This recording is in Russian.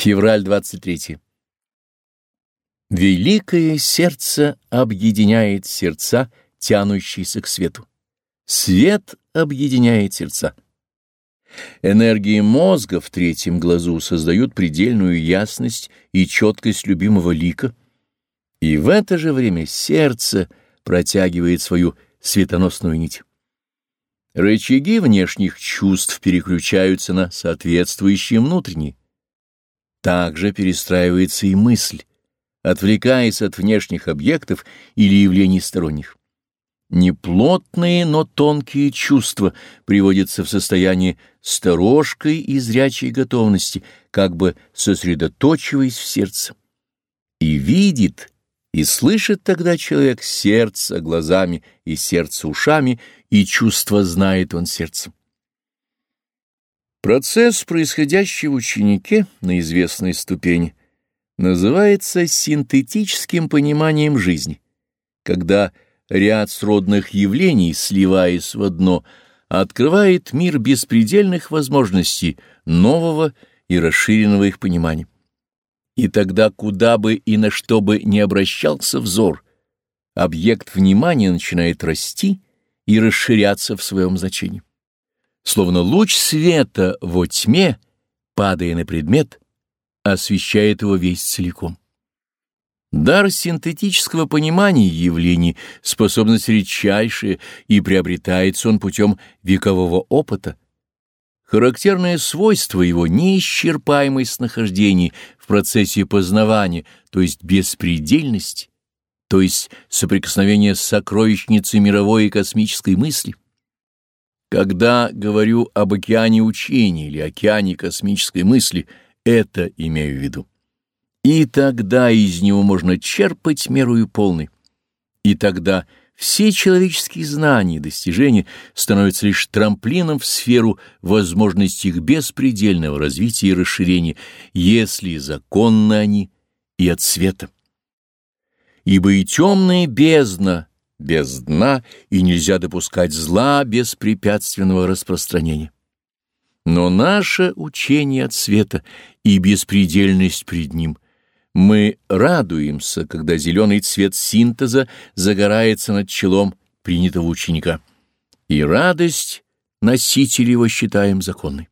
Февраль 23. Великое сердце объединяет сердца, тянущиеся к свету. Свет объединяет сердца. Энергии мозга в третьем глазу создают предельную ясность и четкость любимого лика, и в это же время сердце протягивает свою светоносную нить. Рычаги внешних чувств переключаются на соответствующие внутренние. Также перестраивается и мысль, отвлекаясь от внешних объектов или явлений сторонних. Неплотные, но тонкие чувства приводятся в состояние сторожкой и зрячей готовности, как бы сосредоточиваясь в сердце. И видит, и слышит тогда человек сердце глазами и сердце ушами, и чувство знает он сердцем. Процесс, происходящий в ученике на известной ступени, называется синтетическим пониманием жизни, когда ряд сродных явлений, сливаясь в одно, открывает мир беспредельных возможностей нового и расширенного их понимания. И тогда, куда бы и на что бы не обращался взор, объект внимания начинает расти и расширяться в своем значении словно луч света во тьме, падая на предмет, освещает его весь целиком. Дар синтетического понимания явлений — способность редчайшая, и приобретается он путем векового опыта. Характерное свойство его — неисчерпаемость нахождений в процессе познавания, то есть беспредельность, то есть соприкосновение с сокровищницей мировой и космической мысли. Когда говорю об океане учений или океане космической мысли, это имею в виду. И тогда из него можно черпать мерую полной. И тогда все человеческие знания и достижения становятся лишь трамплином в сферу возможностей их беспредельного развития и расширения, если законны они и от света. Ибо и темная бездна без дна, и нельзя допускать зла без препятственного распространения. Но наше учение от света и беспредельность пред ним. Мы радуемся, когда зеленый цвет синтеза загорается над челом принятого ученика. И радость носитель его считаем законной.